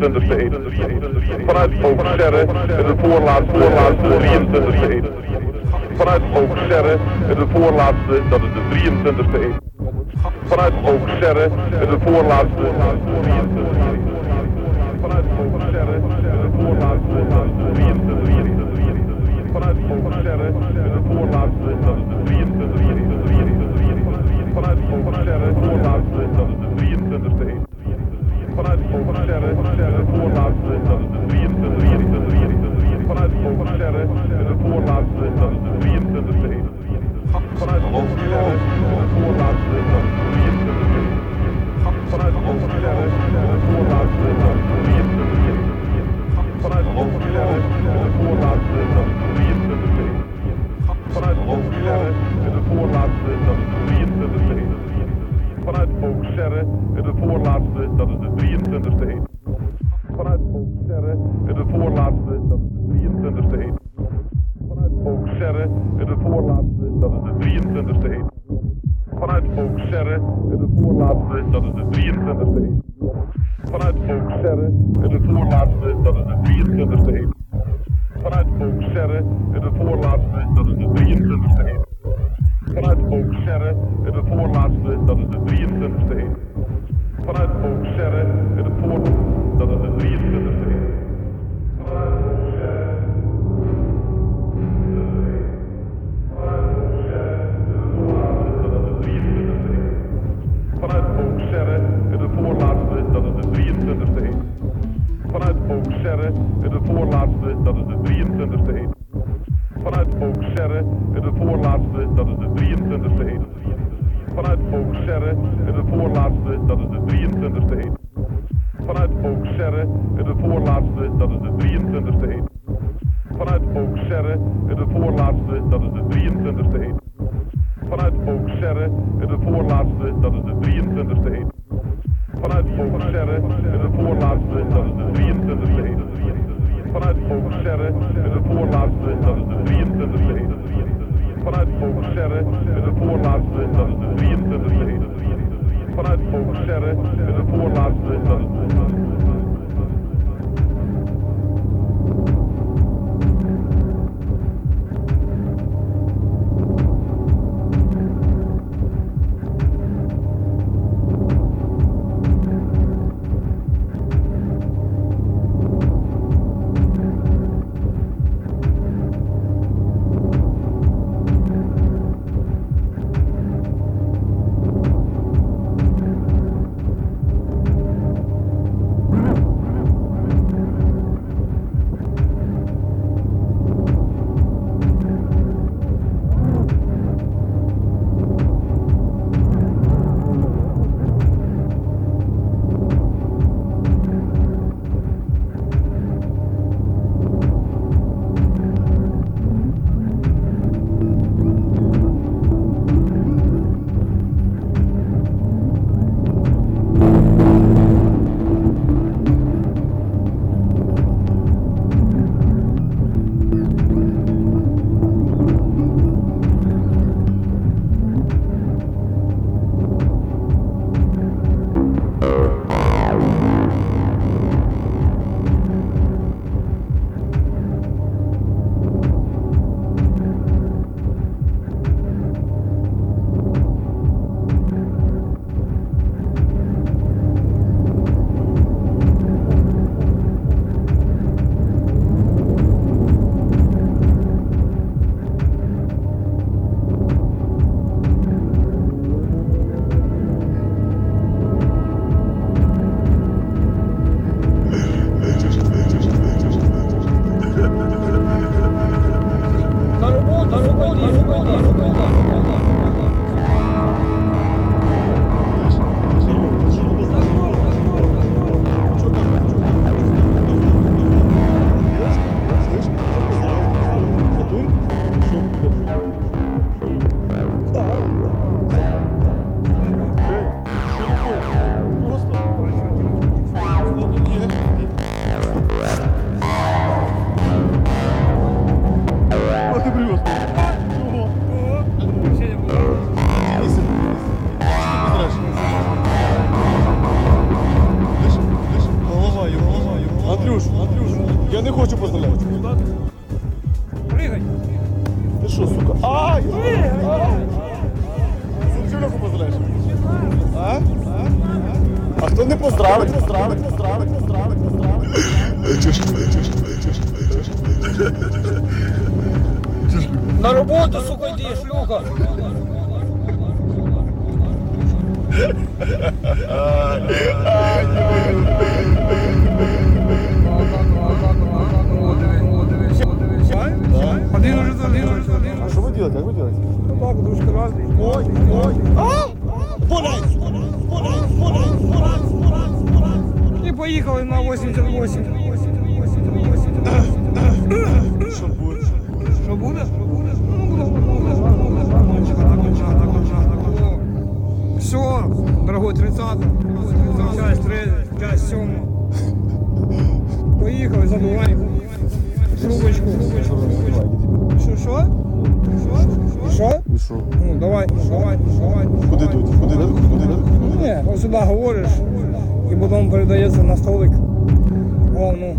Vanuit Ook eeuw. Vanuit Auxerre in de voorlaatste, voorlaatste 23e. Vanuit Auxerre in de voorlaatste, dat is de 23ste eeuw. Vanuit Auxerre in de voorlaatste, Vanuit Auxerre in de voorlaatste, 23. Vanuit dat is de 23e. Vanuit is het voorlaatste Я не хочу поздравляти. Пригай. Ти що, сука? Ай! Сімчуляку поздравляєш? А? А хто не поздравить? Поздравить, поздравить, поздравить, поздравить. Чушка, чушка, чушка, На роботу, сука, йди, шлюха. Один уже один уже один. А що ви робите? Як ви робите? Так, душка разний. Ой, ой. А? Поляй! І поїхали на 88. Що буде? Що буде? Що буде? Ну, буде, буде, буде. Так, так, так, так, так. Все, дорогой 30 часть 3, часть 7. Поїхали, забувай. Трубочку. Що, що? Що? Що? Ну, давай, давай, давай. Куди тут? Куди тут? Куди тут? Ні, ось сюди говориш, і потім передається на столик. О, ну.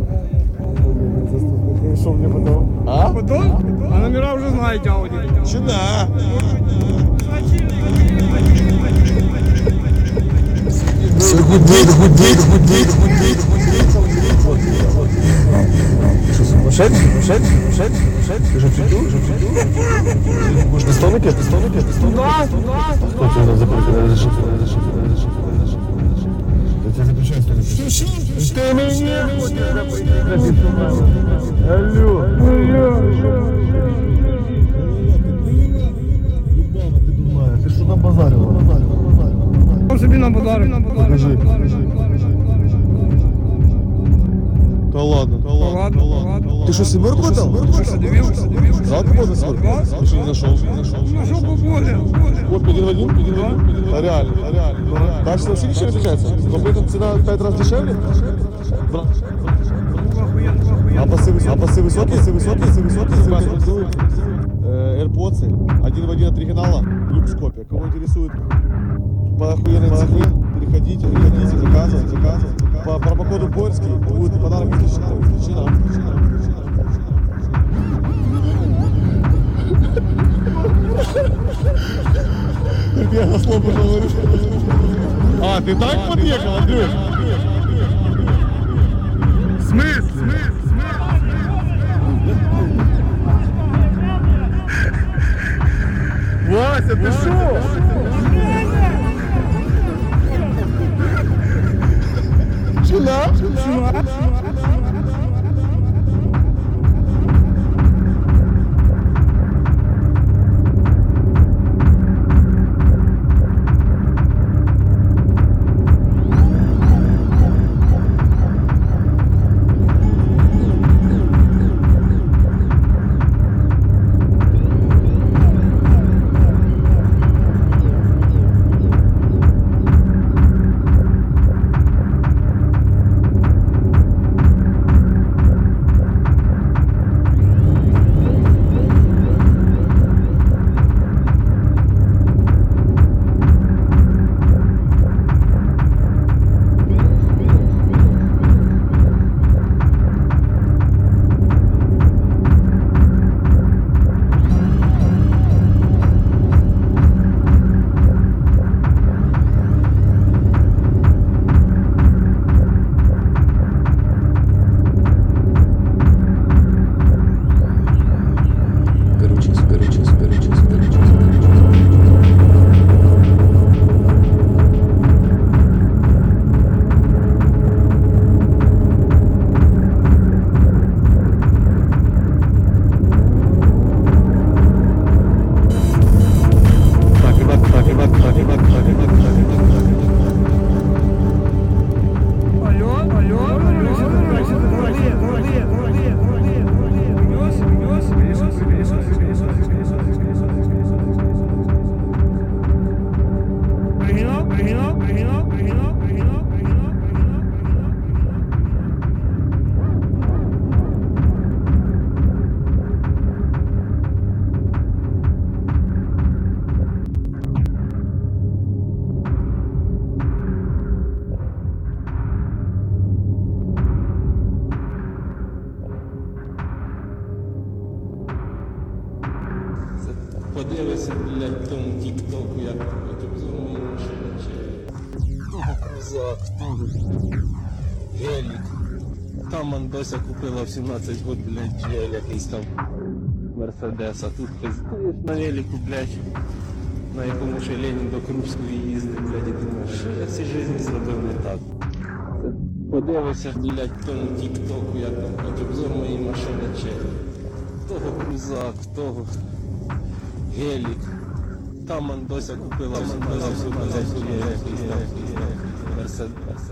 Що мені потім? А? Потім? А номера вже знають Ауді. Чи на? Все гудит, гудит, гудит, гудит, гудит. Що, сумасшедший? Сумасшедший? Сумасшедший? Сумасшедший? Ти що, психуєш? Що, психуєш? Може, пистолники? Пистолники? Пистолники? Да, да. Хто тебе не запрещає? Не зашифрує, не зашифрує, не зашифрує, не зашифрує, не зашифрує. Я тебе запрещаю, что ли? Ты меня хочешь Алло. Ты дурная, ты что там базарила? Он собі на подарок. Покажи. Да Ладно, ладно. Ты что, семерку отдал? Що, що, дивився? Понял, семерку? Ты что, не нашел. Ну, що поболее? Вот, один в один, один в один. А реально, реально. Качество вообще ничем не отличается. Но при этом цена в 5 раз дешевле. Бра- А басы, выс- а басы высокие, басы высокие, басы высокие, высокие. Э, AirPods, один в один оригинала, люкскопия. Кого интересует по охуенной цене, переходите, переходите, заказывайте, заказывайте. По промокоду Борский будет подарок исключена. исключена, исключена. Я на слово говорю. А, ты так подъехал, Андрюш? Смисл? Вася, ты шо? tu. В 17 год, блядь, GL якийсь там Мерседес, а тут пиздуєш на велику, блядь, на якому ще Ленін до Крупської їздив, блядь, і думаєш, що я в цій житті зробив не так. Це подивися, блядь, тому тік-току, як там обзор моєї машини чи того крузак, того гелік. Там Андося купила в 17 год, блядь, GL якийсь там Мерседес.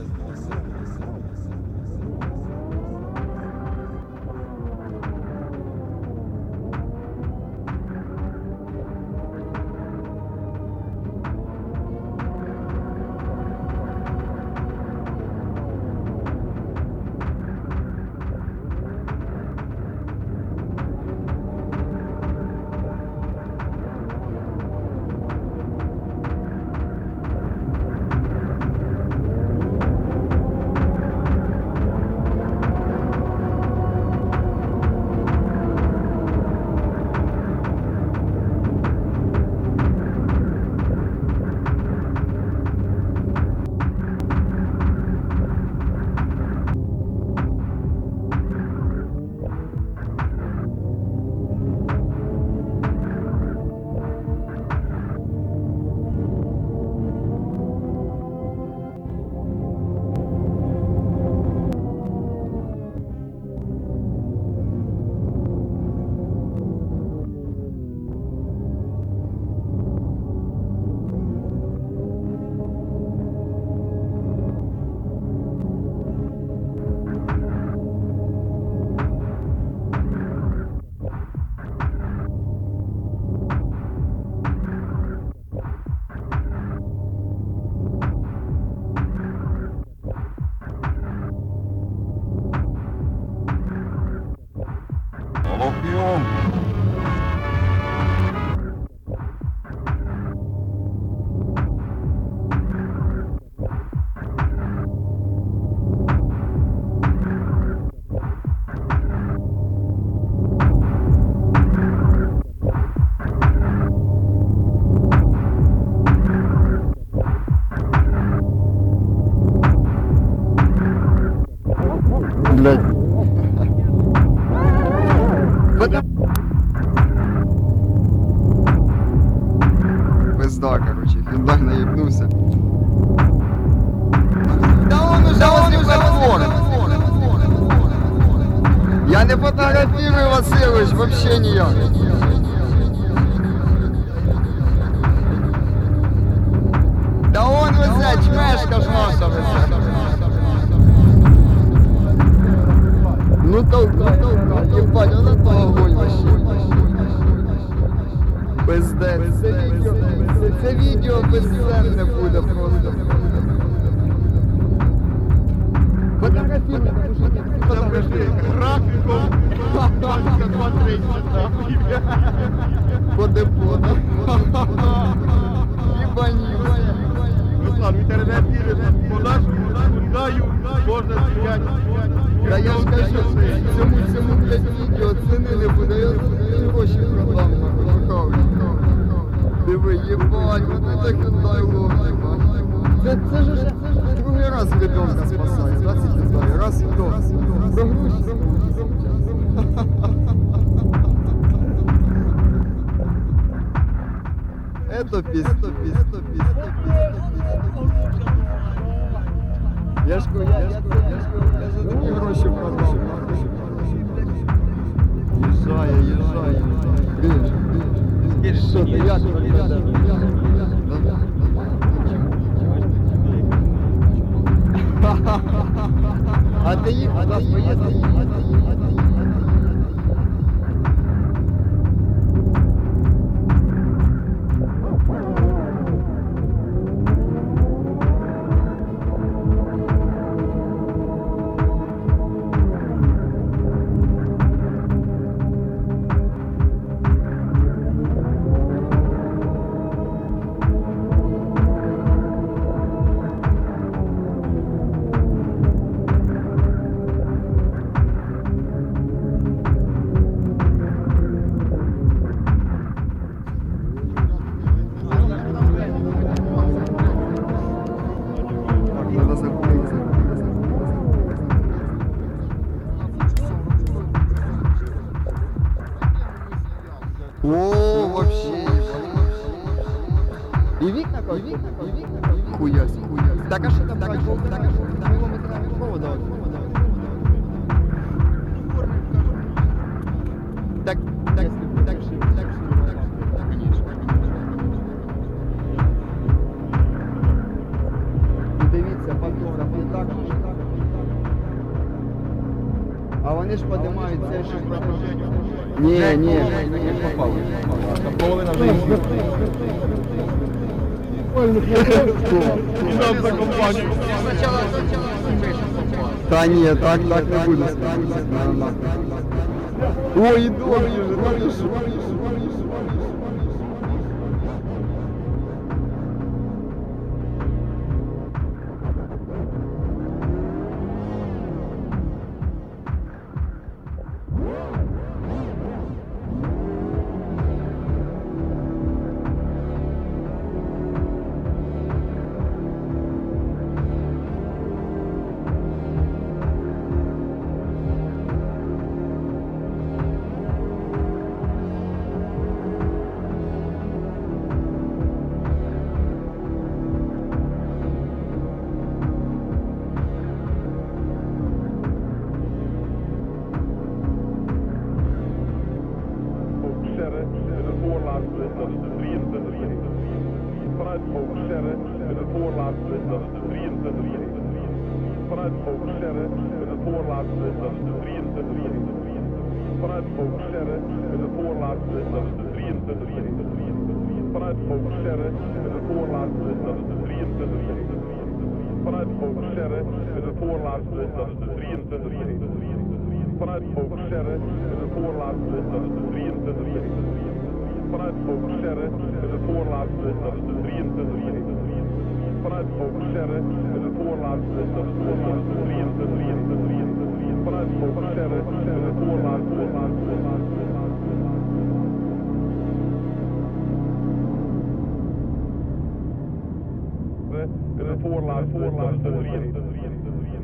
Пизда, короче, Hyundai наебнулся. Да он уже да возле платформы. Я не фотографирую, Васильевич, вообще никак. Да он везе, чмешка ж наша. Ну толка, толка, Ебать, вот это огонь вообще. Пиздец. Це відео безценне буде просто. Фотографируй, Запиши графіком. Пачка 2-30 нахуй. По депону. Ебанівся. Руслан, в інтернеті по нашому краю можна стріляти. Та я ж кажу, цьому цьому блядь, відео ціни не буде, я за гроші продам нахуй, кохавлю. Диви, єбать, вот це Hyundai лохи, Це, це ж уже другий раз відомка спасає, да, ці Hyundai, раз відомка. Про гроші. Это пиздец, это пиздец, это пиздец. Я ж кажу, я, я, я, я, ж Kardeşim, kardeşim, kardeşim, kardeşim. Yüzaya, yüzaya. Bir, bir, sıfır, yat, yat, yat. Hadi, hadi, hadi, hadi, hadi. Та ні, так, так не буде. Ой, і voorlaatste, dat is de 23 Vanuit Hoogsterre en de voorlaatste, dat is de 23 Vanuit Hoogsterre en de voorlaatste, dat is de 23 Vanuit Hoogsterre en de voorlaatste, dat is de 23 Vanuit Hoogsterre en de voorlaatste, dat is de 23 Vanuit Hoogsterre en de voorlaatste, dat is de 23 Vanuit Hoogsterre en de voorlaatste, dat is de 23 vanuit Hoogsterre voorwaarts, voorwaarts, voorwaarts, voorwaarts. Met een voorlaatste, voorlaatste, drieënste,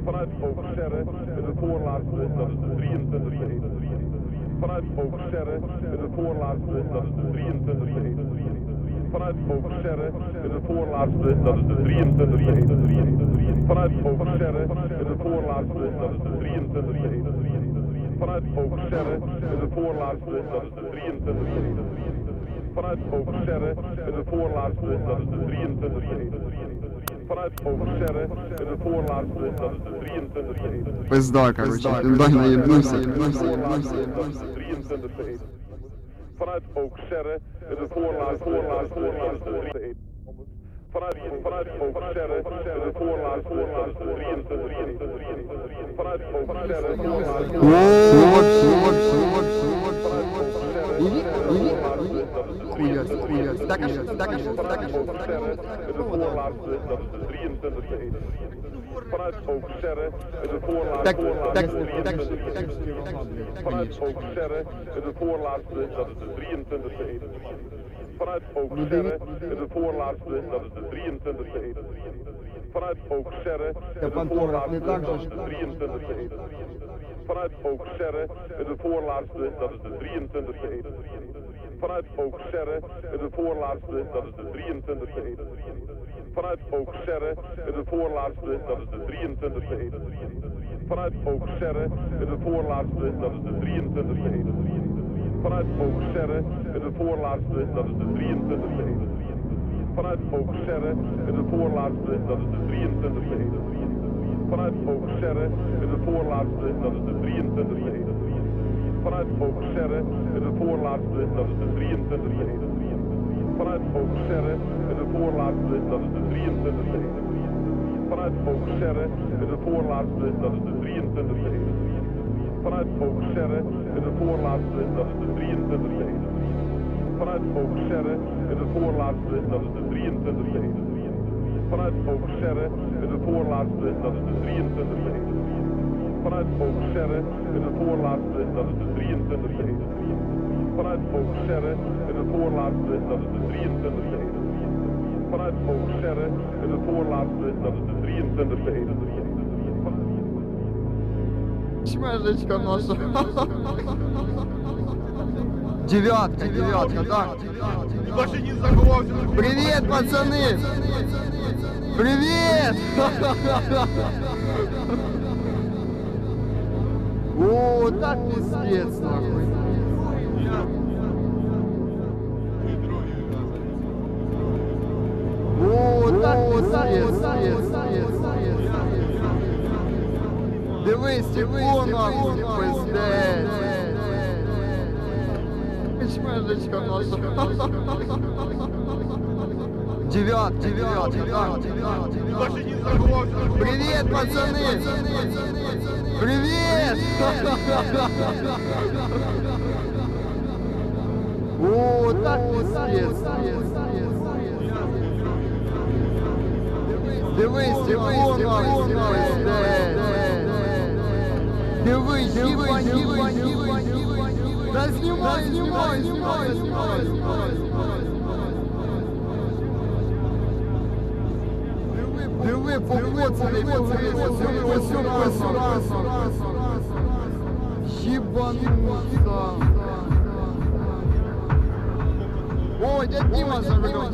vanuit Hoogsterre, met een voorlaatste, dat is de drieënste, drieënste, vanuit Hoogsterre, met een voorlaatste, dat is de drieënste, drieënste, vanuit Auxerre in het voorlaatste, dat is de 23 Vanuit Auxerre in de voorlaatste, dat is de 23 Vanuit Auxerre in de voorlaatste, dat is de 23 Vanuit Auxerre in de voorlaatste, dat is de 23 Vanuit Auxerre met het voorlaatste, dat is de 23 Pizdarka, Richard, dan ben je. 23 vanuit Ookserre. Het is voorlaatste, voorlaatste, voorlaatste. Vanuit, vanuit Ookserre, het voorlaatste, voorlaatste, Vanuit Ookserre, voorlaatste. Woord, woord, woord, woord, woord. Jullie, jullie, jullie. Goeie, stakkers, stakkers, stakkers. Het is voorlaatste, dat is de 23e vanuit Oogsterre, de voorlaatste, vanuit Oogsterre, de voorlaatste, dat is de 23e editie. Vanuit Oogsterre, de voorlaatste, dat is de 23e editie. Vanuit Oogsterre, de voorlaatste, dat is de 23e editie. Vanuit Oogsterre, de voorlaatste, dat is de 23e editie. Vanuit Oogsterre, de voorlaatste, dat is de 23e editie. Vanuit Hoogsterre en de voorlaatste, dat is de 23 Vanuit Hoogsterre en de voorlaatste, dat is de 23 Vanuit Hoogsterre en de voorlaatste, dat is de 23 Vanuit Hoogsterre en de voorlaatste, dat is de 23 Vanuit Hoogsterre en de voorlaatste, dat is de 23 Vanuit Hoogsterre en de voorlaatste, dat is de 23 Vanuit Hoogsterre en de voorlaatste, dat is de 23 Vanuit Hoogsterre en de voorlaatste, dat is de 23 Vanuit Hoogsterre en de voorlaatste, dat is de 23 Vanuit Hoogsterre en de voorlaatste, dat is de 23 Vanuit Hoogsterre en de voorlaatste, dat is de 23 Vanuit Hoogsterre en de voorlaatste, dat is de 23 Vanuit de voorlaatste, dat is de 23 Vanuit Hoogsterre en de voorlaatste, dat is de 23 Чмежечка наша. Девятка, девятка, да. Машинист заховався. Привет, пацаны! Привет! О, так пиздец, нахуй. Дивись, тепло, нахуй, пиздец. Чмежечка наша. Девятка, да. Машинист заховався. Привет, пацаны! Привет! О, так пиздец. Дивись, тепло, нахуй, пиздец. Дивись, дивись, дивись, дивись. Да снимай, снимай, снимай, снимай, снимай. Диви, покоцаний, пацани, ось сюди, ось сюди. Єбануться. О, дядь Діма за рулем.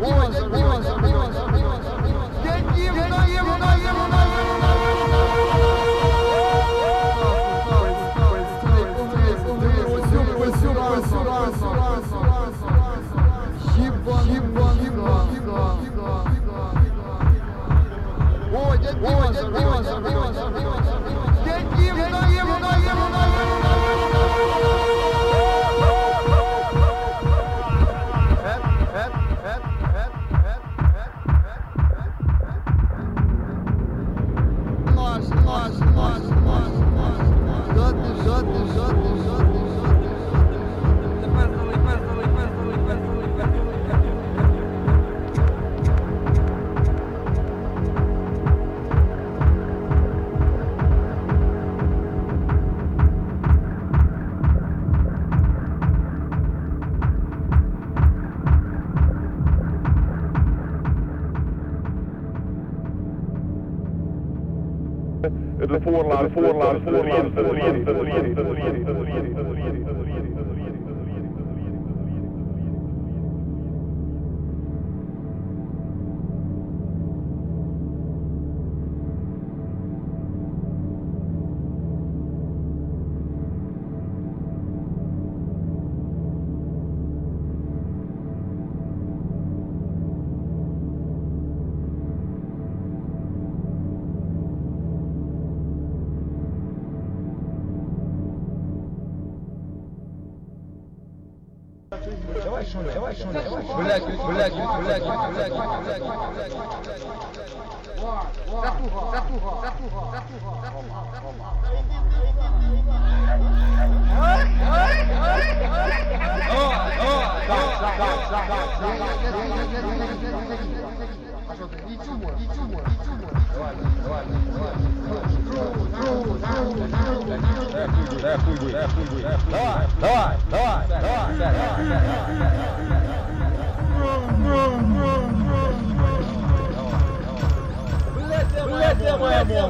Get him, get him, get him. on 40 Блядь,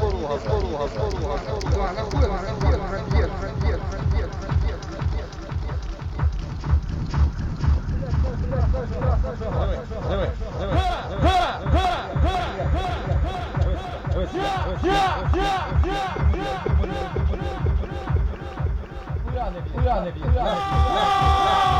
поруга, с поруга, с поруга, с поруга. Пробег, пробег, пробег, пробег, пробег, пробег. 耶耶耶耶耶耶耶耶耶耶耶耶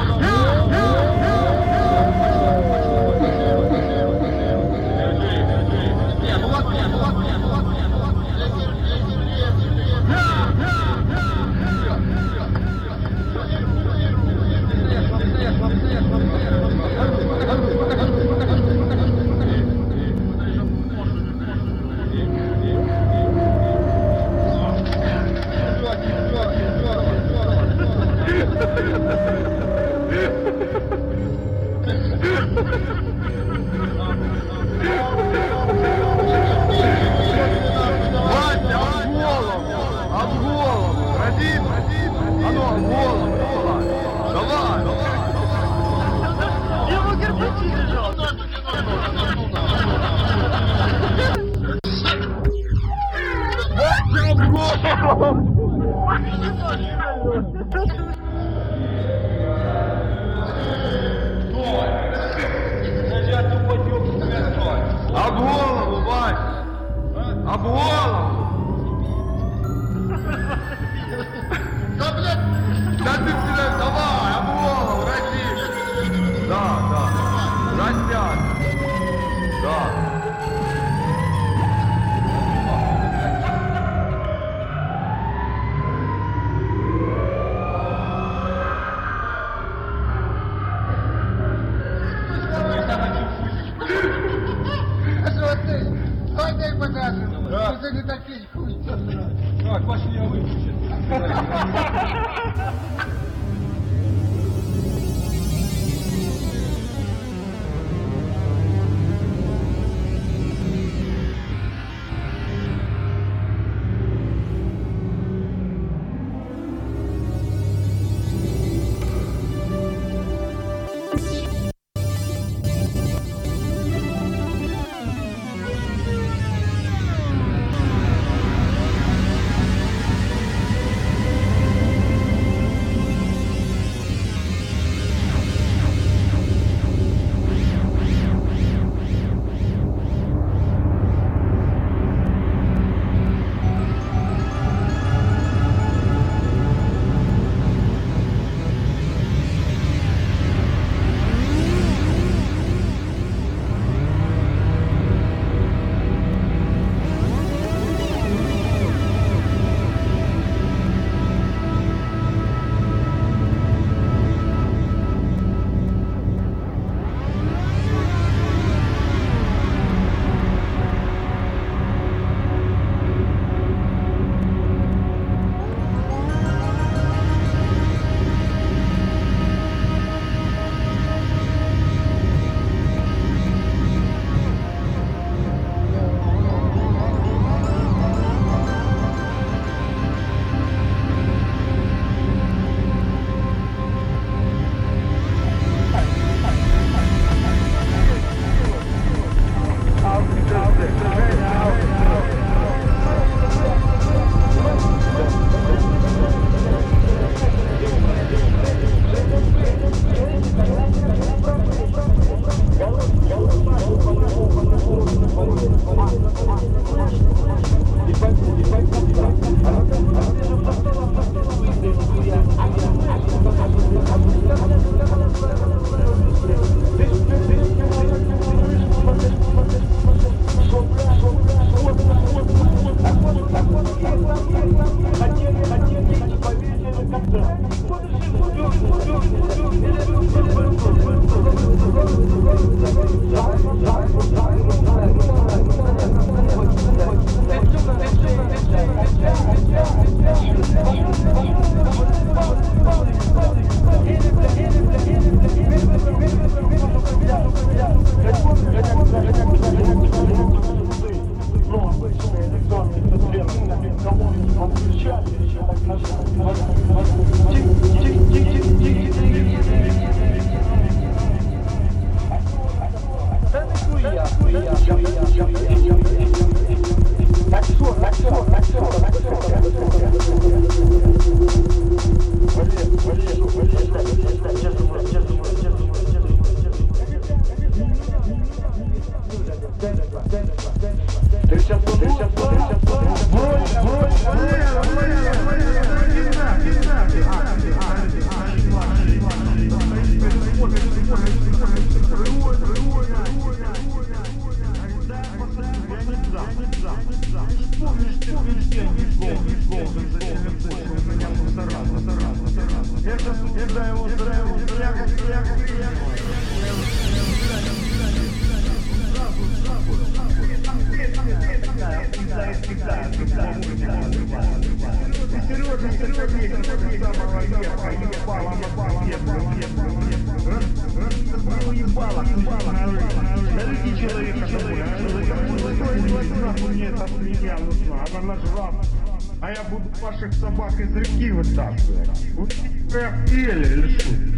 А я буду ваших собак из реки вытаскивать. Вы ели или что?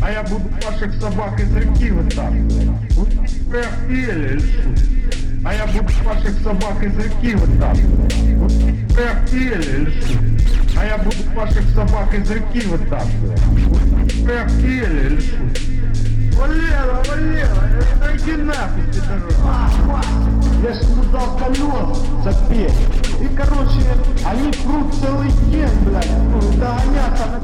А я буду ваших собак из реки вытаскивать. А я буду ваших собак из реки вытаскивать. А я буду ваших собак из реки вытаскивать. Вы? Валера, Валера, э, иди нахуй, пидорас. Я ж ему дал колес запеть. И, короче, они прут целый день, блядь, ну, колеса,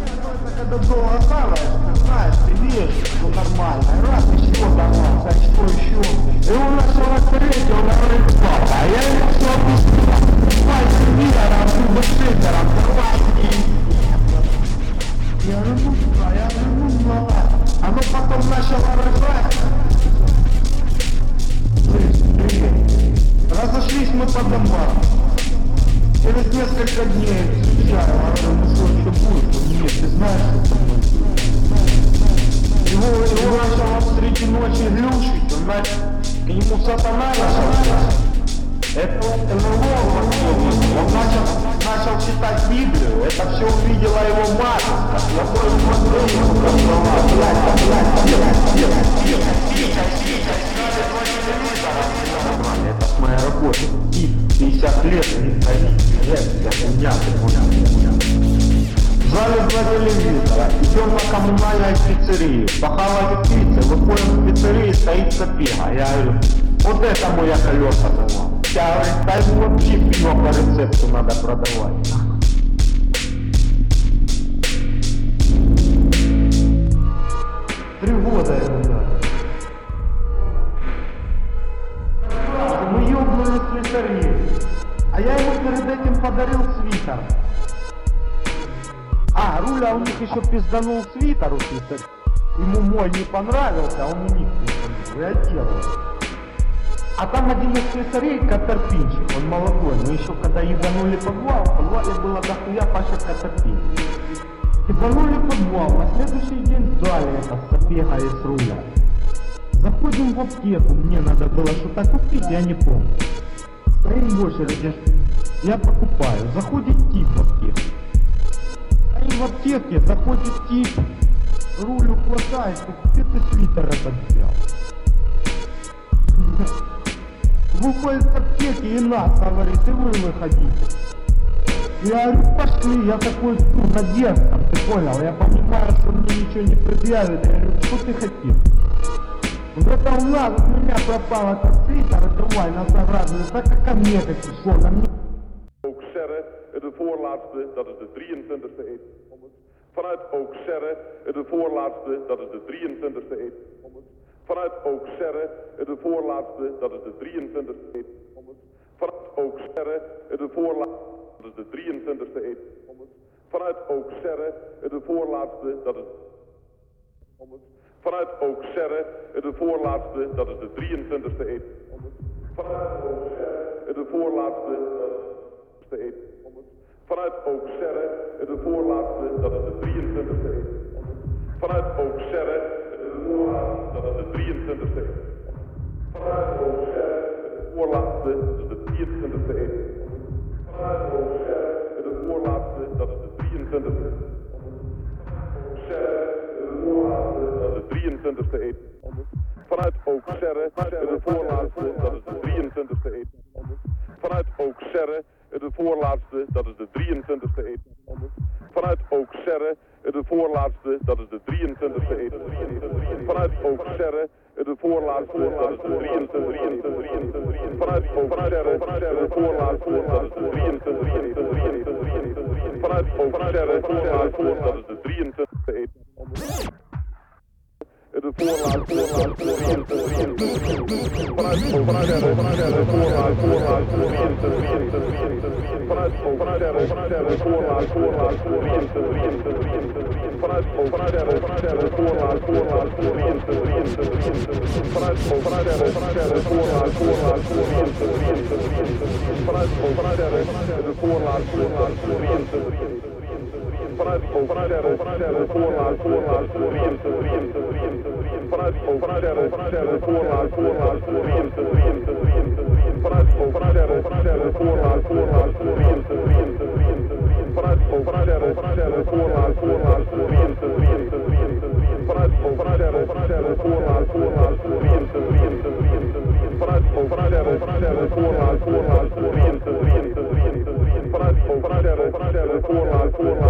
когда долго ты знаешь, ты видишь, что нормально. И раз еще догнался, а что еще? И он начал рассмотреть, он говорит, папа, а я ему все объяснил. Пальцы веером, зубы шипером, давай Я говорю, ну, да, я ну, мала. Оно потом начало привет. Разошлись мы по домам. Через несколько дней встречаю, а ну что будет? Нет, ты знаешь, что будет? Его, его начало среди ночи глючить, он начал, к нему сатана начал. Это НЛО, он начал, начал читать Библию, это все увидела его матушка. Я тоже смотрю, как слова, блядь, блядь, блядь, блядь, это с моей работы. И 50 лет не ходить, я меня, ты понял? В зале телевизора, идем на коммунальной пиццерии, похавать пиццы, выходим в пиццерии, стоит сапега. Я говорю, вот этому я колеса давал. Я говорю, да ему вообще пиво по рецепту надо продавать. Руля у них еще пизданул свитер у слесарей. Ему мой не понравился, а он у них пизданул. Я делаю. А там один из слесарей, Катерпинчик, он молодой, но еще когда ебанули подвал, в подвале было дохуя Паша Катерпинчик. Ебанули подвал, на следующий день сдали это сапега из руля. Заходим в аптеку, мне надо было что-то купить, я не помню. Стоим в очереди, я покупаю, заходит тип в аптеку. Стоим в аптеке, заходит тип, рулю хватает, где ты свитер этот взял? Выходит с аптеки и нас говорит, и вы выходите. Я говорю, пошли, я такой, ну, надежда, ты понял, я понимаю, что мне ничего не предъявит, я говорю, что ты хотел? Вот это у нас, у меня пропал этот свитер, давай, на заградную, так ко мне таки, что, на мне Ook Serre, de voorlaatste, dat is de 23e etappe. Vanuit Ook Serre, de voorlaatste, dat is de 23e etappe. Vanuit Ook Serre, de voorlaatste, dat is de 23e etappe. Vanuit Ook Serre, de voorlaatste, dat is de 23e etappe. Vanuit Ook Serre, de voorlaatste, dat is Vanuit Ook Serre, de voorlaatste, dat is de 23e etappe. Vanuit Ook Serre, de voorlaatste, Vanuit Serre, de voorlaatste, dat is de 23e etappe. Vanuit Ook Serre, de voorlaatste, dat is de 23e etappe. Vanuit Ook Serre, de voorlaatste, dat is de 23e etappe. Vanuit Ook Serre, de voorlaatste, dat is de 23e etappe. Serre, de voorlaatste, dat is de 23e etappe. Vanuit Ook Serre, de voorlaatste, dat is de 23e etappe. Vanuit Ook Serre, de voorlaatste, dat is de 23e etappe. Vanuit Ook Serre, in de voorlaatste, dat is de 23e editie. Vanuit Hoogsterre in de voorlaatste, dat is de 23e. Vanuit Hoogsterre in de voorlaatste, dat is de 23e. Vanuit Hoogsterre in de voorlaatste, dat is de 23e it is four lives, four lives, four lives, four lives. When I spoke, when I did it, when I did it, four lives, four lives, four lives, four lives. Four lives, four I Four, five, four, five.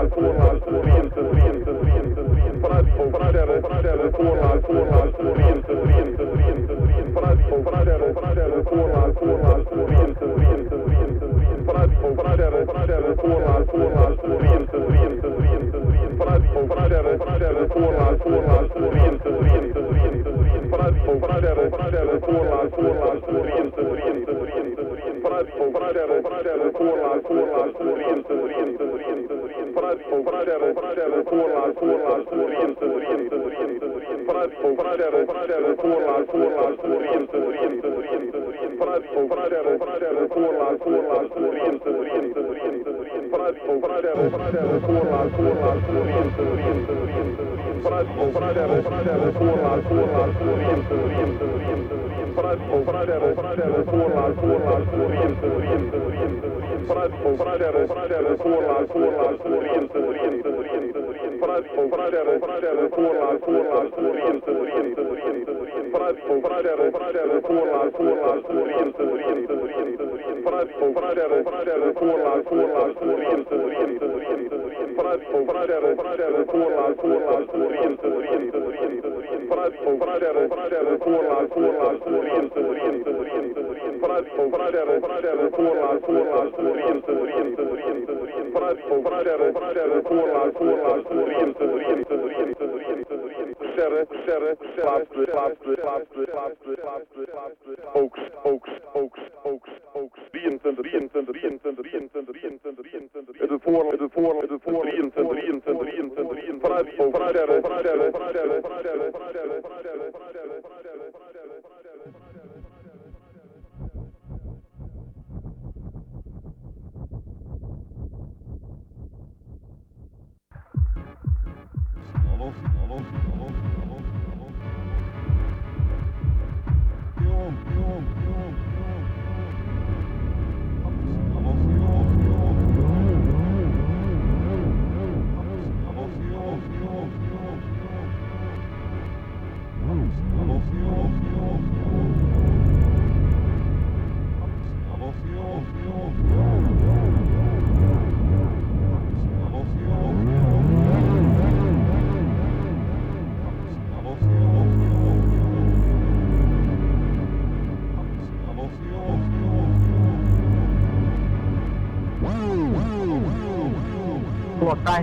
Thank you.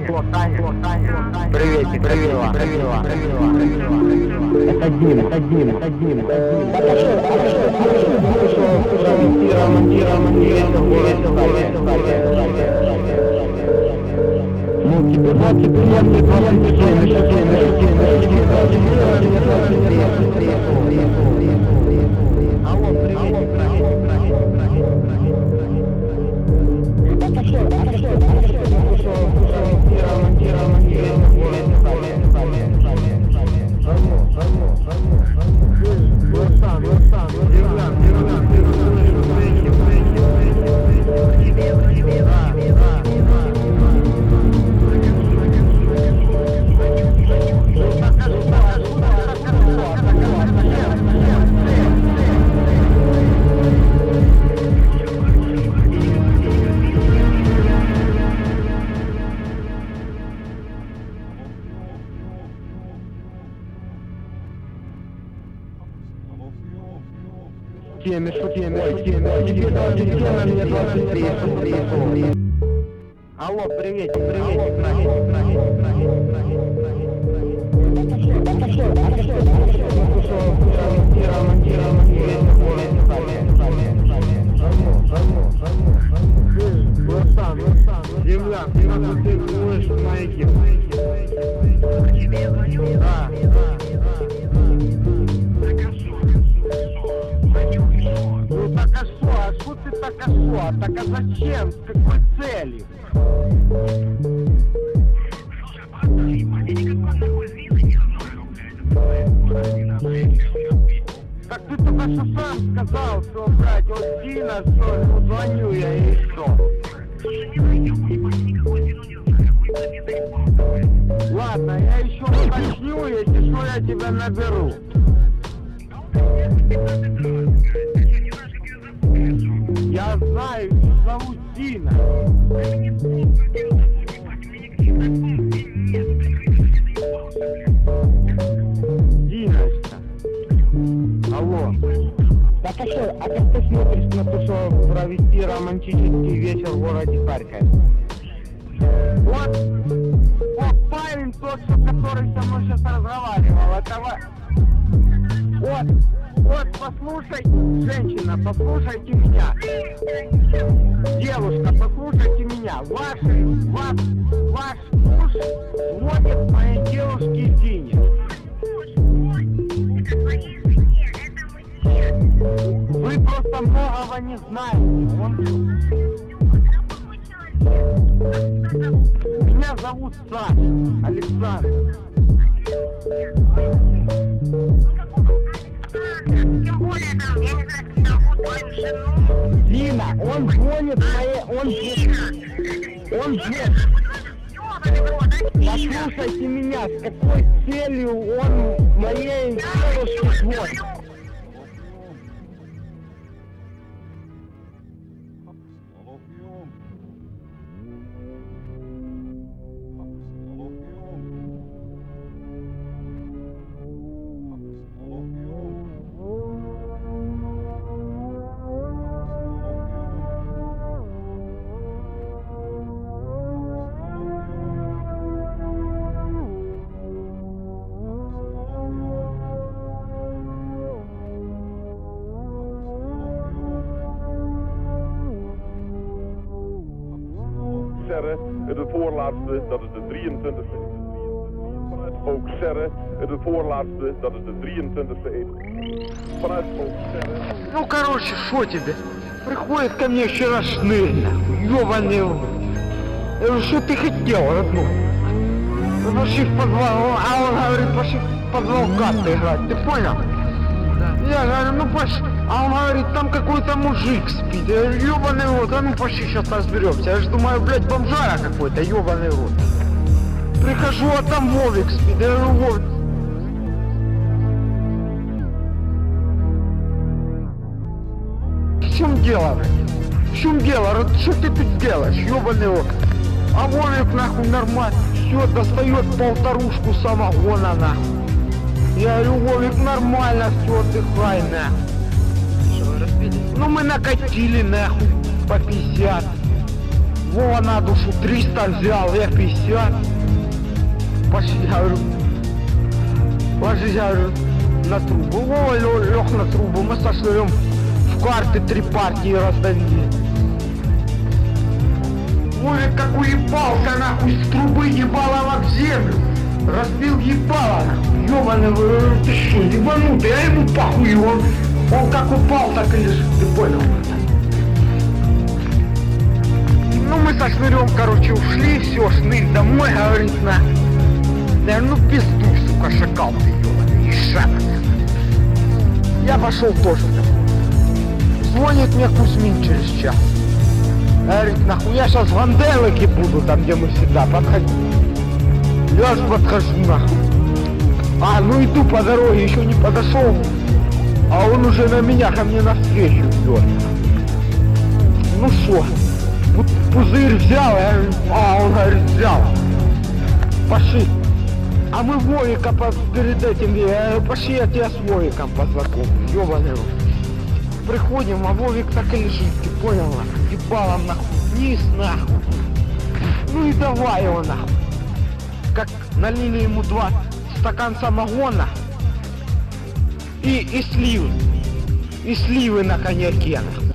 Приветик, привела, привела, привела, привела. Это Дим, это Дим, это Дим, это Дим. Подошел, подошел, подошел, продюсирован, диран, Ну тебе, вот тебе, я мне помню, я мне помню, я мне помню, я мне помню, я мне помню, я мне помню, я мне помню, что теме, что теме. Девчонка мне 23, 23. Алло, приветик, приветик, приветик, приветик, приветик, Земля, как ты думаешь, маяки? Да, так а что? Так а зачем? С какой целью? Так ты только что сам сказал, что, блядь, вот Дина, все, ну, звоню я и что? Ладно, я еще уточню, если что, я тебя наберу. Я знаю, зовут Дина. Диночка. Алло. Так а что, а как ты смотришь на то, что провести романтический вечер в городе Харькове? Вот, вот парень тот, что, который со мной сейчас разговаривал, это Вот, вот, послушай, женщина, послушайте меня. Девушка, послушайте меня. Ваш, ваш, ваш муж звонит моей девушке Дине. Вы просто многого не знаете. Он... Меня зовут Саша, Александр. Дина, он звонит моей... Он, он звонит... Послушайте меня, с какой целью он моей девушке звонит? De voorlaatste, dat is de 23e etappe. Vanuit Hoogserre. Ну, короче, что тебе? Приходит ко мне вчера шнырь, ёбаный. Я говорю, что ты хотел, родной? Ну, Пошли в подвал, а он говорит, пошли в подвал карты играть, ты понял? Я говорю, ну пошли. А он говорит, там какой-то мужик спит. Я говорю, ёбаный рот, а ну пошли, сейчас разберемся. Я же думаю, блядь, бомжара какой-то, ёбаный рот. Прихожу, а там Вовик спит. Я говорю, Вовик, чем дело? В чем дело? Что ты тут делаешь, ёбаный рот? А Вовик нахуй нормально. Все, достает полторушку самогона нахуй. Я говорю, Вовик, нормально, все, отдыхай нахуй. Ну мы накатили нахуй по 50. Вова на душу 300 взял, я 50. Пошли, я говорю, ложись, я говорю, на трубу. Вова лег на трубу, мы со Шнырем карты три партии раздавили. Вовик как уебался нахуй с трубы ебалова в землю. Разбил ебало ёбаный, ты что, ебанутый, а ему похуй, он, он как упал, так и лежит, ты понял? Ну мы со Шнырем, короче, ушли, все, Шнырь домой, говорит, на. Я говорю, ну пиздуй, сука, шакал ты, ебаный, ишак. Я пошел тоже. Звонит мне Кузьмин через час. Говорит, нахуй, я сейчас в Ганделыке буду, там, где мы всегда, подходи. Я ж подхожу, нахуй. А, ну иду по дороге, еще не подошел. А он уже на меня, ко мне навстречу идет. Ну что, пузырь взял, я говорю, а он говорит, взял. Пошли. А мы Вовика перед этим, я говорю, пошли я тебя с Вовиком познакомлю, ёбаный рот. Приходим, а Вовик так и лежит, ты понял, нахуй? Ебалом нахуй, вниз нахуй. Ну и давай его нахуй. Как налили ему два стакан самогона и, и сливы. И сливы на коньяке нахуй.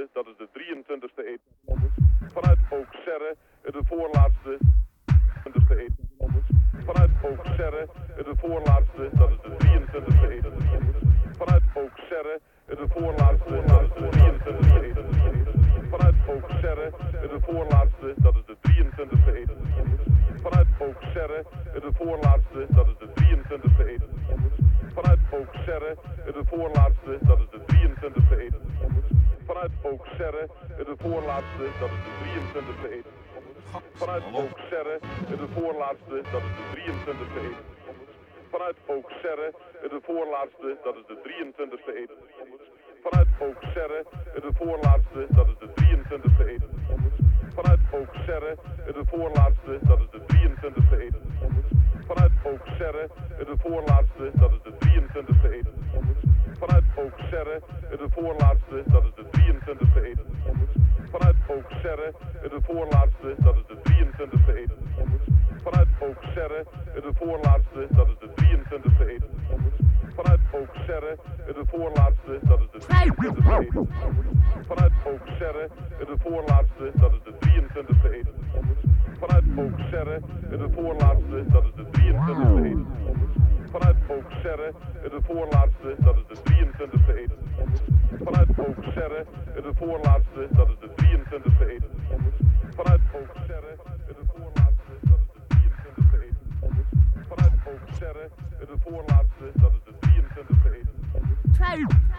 Voorlaatste, dat is de 23e etappe. Vanuit Ookserre, de voorlaatste, 23e etappe. Vanuit Ookserre, de voorlaatste, dat is de 23e etappe. Vanuit Ookserre, de voorlaatste, dat is de 23e etappe. Vanuit Ookserre, de voorlaatste, dat is de 23e etappe. Vanuit Ookserre, de voorlaatste, dat is de 23e etappe. Vanuit Ookserre, de voorlaatste, dat is de 23e etappe. Vanuit Ookserre, de voorlaatste, dat is de 23e etappe. Vanuit Ookserre, de voorlaatste, dat is de 23e etappe. Vanuit Ookserre, de voorlaatste, dat is de 23e etappe. Vanuit Ookserre, de voorlaatste, dat is de 23e etappe. Vanuit Ookserre, de voorlaatste, dat is de 23e etappe. Vanuit Ookserre, de voorlaatste, dat is de 23e etappe. Vanuit Ookserre, de voorlaatste, dat is de 23e etappe. Vanuit Ookserre, de voorlaatste, dat is de 23e etappe. Vanuit Ookserre, de voorlaatste, dat is de 23e etappe. Vanuit Ookserre, de voorlaatste, dat is de 23e etappe. Vanuit Ookserre, de voorlaatste, dat is de 23e etappe. Vanuit Ookserre, de voorlaatste, dat is de 23e etappe. Vanuit Ookserre, de voorlaatste, dat is de 23e etappe. Vanuit Ookserre, de voorlaatste, dat is de 23e etappe. Vanuit Ookserre, de voorlaatste, dat is de 23e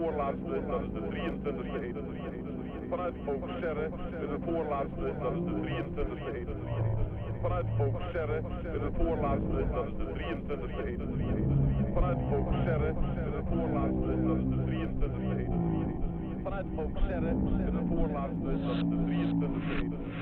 voorlaatste, dat is de 23e heet. Vanuit Oogsterre is het voorlaatste, dat is de 23e heet. Vanuit Oogsterre is het voorlaatste, dat is de 23e heet. Vanuit Oogsterre is het voorlaatste, dat is de 23e heet. Vanuit Oogsterre is het voorlaatste, dat is de 23e.